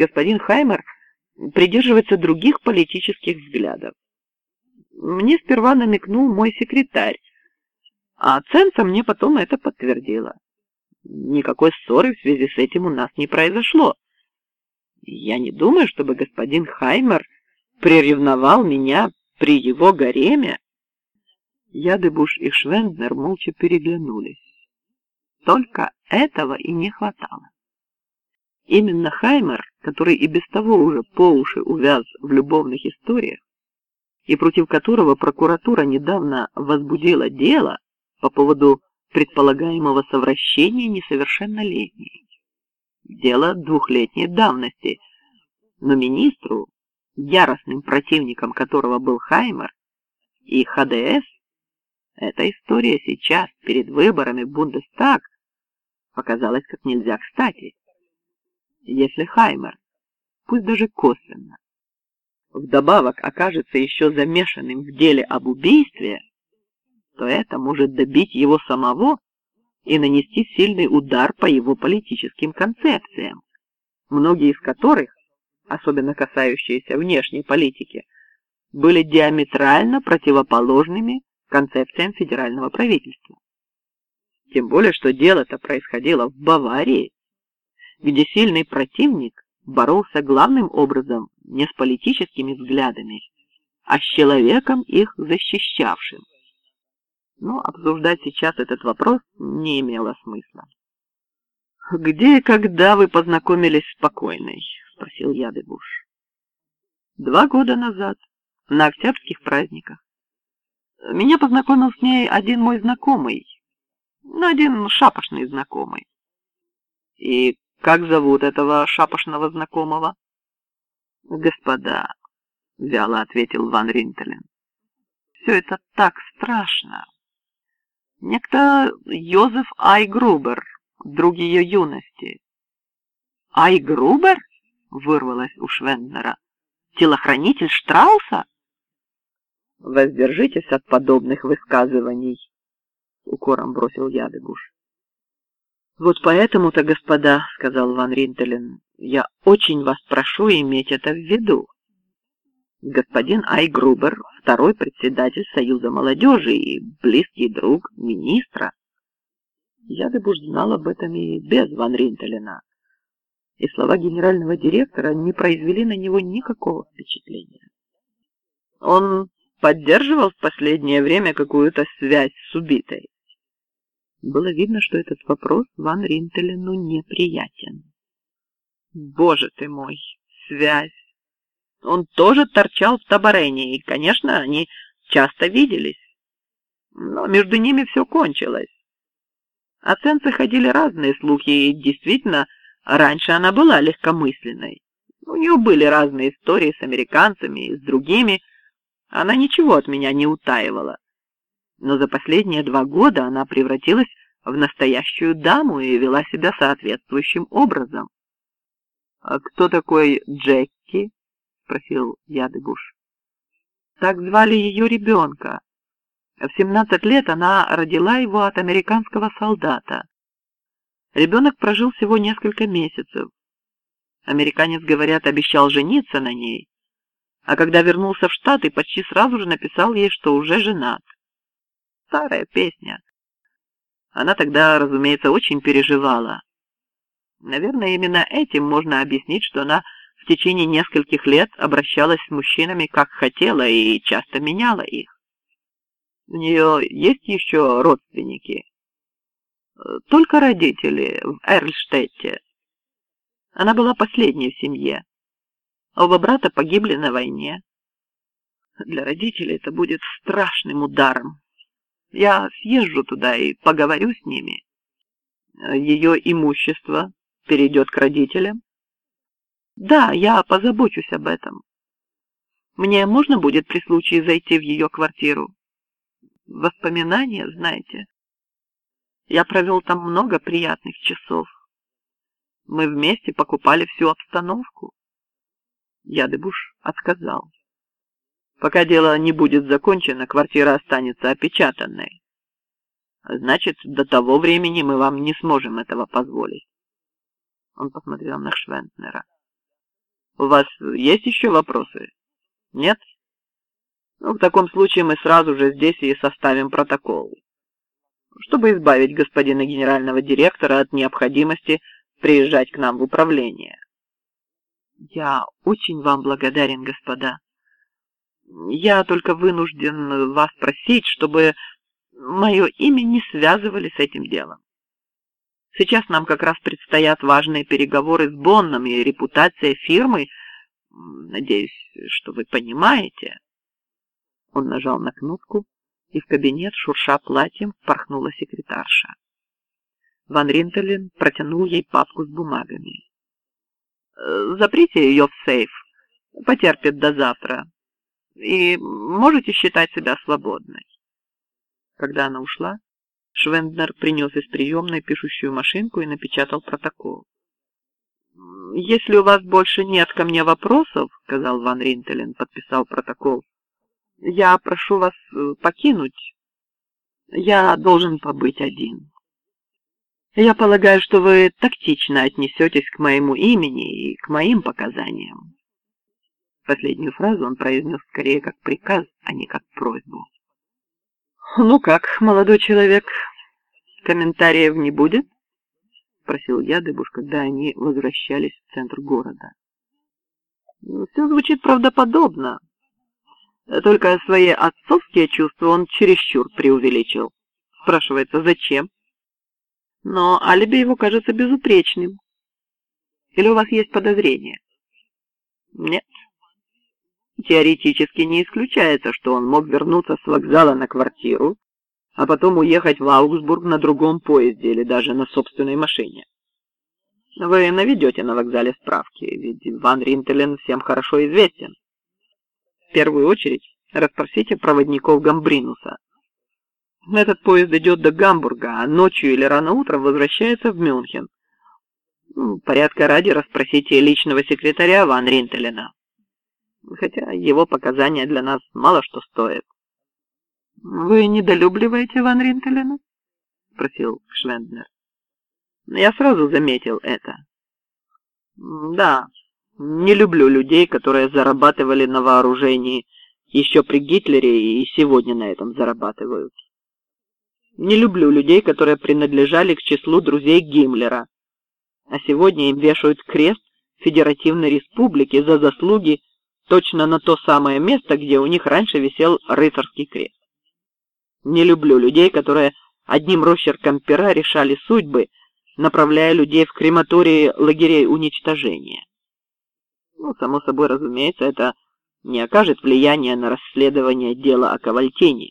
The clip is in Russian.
господин Хаймер придерживается других политических взглядов. Мне сперва намекнул мой секретарь, а Ценца мне потом это подтвердила. Никакой ссоры в связи с этим у нас не произошло. Я не думаю, чтобы господин Хаймер приревновал меня при его гареме. Ядыбуш и Швенднер молча переглянулись. Только этого и не хватало. Именно Хаймер, который и без того уже по уши увяз в любовных историях, и против которого прокуратура недавно возбудила дело по поводу предполагаемого совращения несовершеннолетней. Дело двухлетней давности, но министру, яростным противником которого был Хаймер, и ХДС, эта история сейчас, перед выборами в Бундестаг, показалась как нельзя кстати. Если Хаймер, пусть даже косвенно, вдобавок окажется еще замешанным в деле об убийстве, то это может добить его самого и нанести сильный удар по его политическим концепциям, многие из которых, особенно касающиеся внешней политики, были диаметрально противоположными концепциям федерального правительства. Тем более, что дело-то происходило в Баварии, где сильный противник боролся главным образом не с политическими взглядами, а с человеком их защищавшим но обсуждать сейчас этот вопрос не имело смысла. «Где и когда вы познакомились с покойной?» — спросил Ядыбуш. «Два года назад, на октябрьских праздниках. Меня познакомил с ней один мой знакомый, ну, один шапошный знакомый. И как зовут этого шапошного знакомого?» «Господа», — вяло ответил Ван Ринтелен, — «все это так страшно». Некто Йозеф Айгрубер, друг ее юности. Айгрубер? Вырвалось у Швенднера. Телохранитель Штрауса? Воздержитесь от подобных высказываний, укором бросил Ядыгуш. Вот поэтому-то, господа, сказал Ван Ринтелен, я очень вас прошу иметь это в виду господин Айгрубер, второй председатель Союза молодежи и близкий друг министра. Ядыбуш знал об этом и без Ван Ринтелена, и слова генерального директора не произвели на него никакого впечатления. Он поддерживал в последнее время какую-то связь с убитой. Было видно, что этот вопрос Ван Ринтелену неприятен. «Боже ты мой, связь! Он тоже торчал в Табарене, и, конечно, они часто виделись. Но между ними все кончилось. О Ценце ходили разные слухи, и действительно, раньше она была легкомысленной. У нее были разные истории с американцами и с другими. Она ничего от меня не утаивала. Но за последние два года она превратилась в настоящую даму и вела себя соответствующим образом. «А кто такой Джекки?» спросил Ядыбуш. Так звали ее ребенка. В семнадцать лет она родила его от американского солдата. Ребенок прожил всего несколько месяцев. Американец, говорят, обещал жениться на ней, а когда вернулся в Штаты, почти сразу же написал ей, что уже женат. Старая песня. Она тогда, разумеется, очень переживала. Наверное, именно этим можно объяснить, что она в течение нескольких лет обращалась с мужчинами как хотела и часто меняла их. У нее есть еще родственники? Только родители в Эрльштетте. Она была последней в семье. Оба брата погибли на войне. Для родителей это будет страшным ударом. Я съезжу туда и поговорю с ними. Ее имущество перейдет к родителям. Да, я позабочусь об этом. Мне можно будет при случае зайти в ее квартиру? Воспоминания, знаете. Я провел там много приятных часов. Мы вместе покупали всю обстановку. Ядыбуш отказал. Пока дело не будет закончено, квартира останется опечатанной. Значит, до того времени мы вам не сможем этого позволить. Он посмотрел на Швентнера. У вас есть еще вопросы? Нет? Ну, в таком случае мы сразу же здесь и составим протокол, чтобы избавить господина генерального директора от необходимости приезжать к нам в управление. Я очень вам благодарен, господа. Я только вынужден вас просить, чтобы мое имя не связывали с этим делом. Сейчас нам как раз предстоят важные переговоры с Бонном и репутация фирмы. Надеюсь, что вы понимаете. Он нажал на кнопку, и в кабинет, шурша платьем, впорхнула секретарша. Ван Ринтелен протянул ей папку с бумагами. «Заприте ее в сейф. Потерпит до завтра. И можете считать себя свободной». Когда она ушла, Швенднер принес из приемной пишущую машинку и напечатал протокол. «Если у вас больше нет ко мне вопросов, — сказал Ван Ринтелен, подписал протокол, — я прошу вас э, покинуть. Я должен побыть один. Я полагаю, что вы тактично отнесетесь к моему имени и к моим показаниям». Последнюю фразу он произнес скорее как приказ, а не как просьбу. «Ну как, молодой человек, комментариев не будет?» — спросил Ядыбуш, когда они возвращались в центр города. Ну, «Все звучит правдоподобно. Только свои отцовские чувства он чересчур преувеличил. Спрашивается, зачем? Но алиби его кажется безупречным. Или у вас есть подозрения?» «Нет». Теоретически не исключается, что он мог вернуться с вокзала на квартиру, а потом уехать в Аугсбург на другом поезде или даже на собственной машине. Вы наведете на вокзале справки, ведь Ван Ринтелен всем хорошо известен. В первую очередь расспросите проводников Гамбринуса. Этот поезд идет до Гамбурга, а ночью или рано утром возвращается в Мюнхен. Ну, порядка ради расспросите личного секретаря Ван Ринтелена хотя его показания для нас мало что стоят. — Вы недолюбливаете Ван Ринтелена? — спросил Швенднер. — Я сразу заметил это. — Да, не люблю людей, которые зарабатывали на вооружении еще при Гитлере и сегодня на этом зарабатывают. Не люблю людей, которые принадлежали к числу друзей Гиммлера, а сегодня им вешают крест Федеративной Республики за заслуги точно на то самое место, где у них раньше висел рыцарский крест. Не люблю людей, которые одним росчерком пера решали судьбы, направляя людей в крематории лагерей уничтожения. Ну, само собой разумеется, это не окажет влияния на расследование дела о Ковальтине.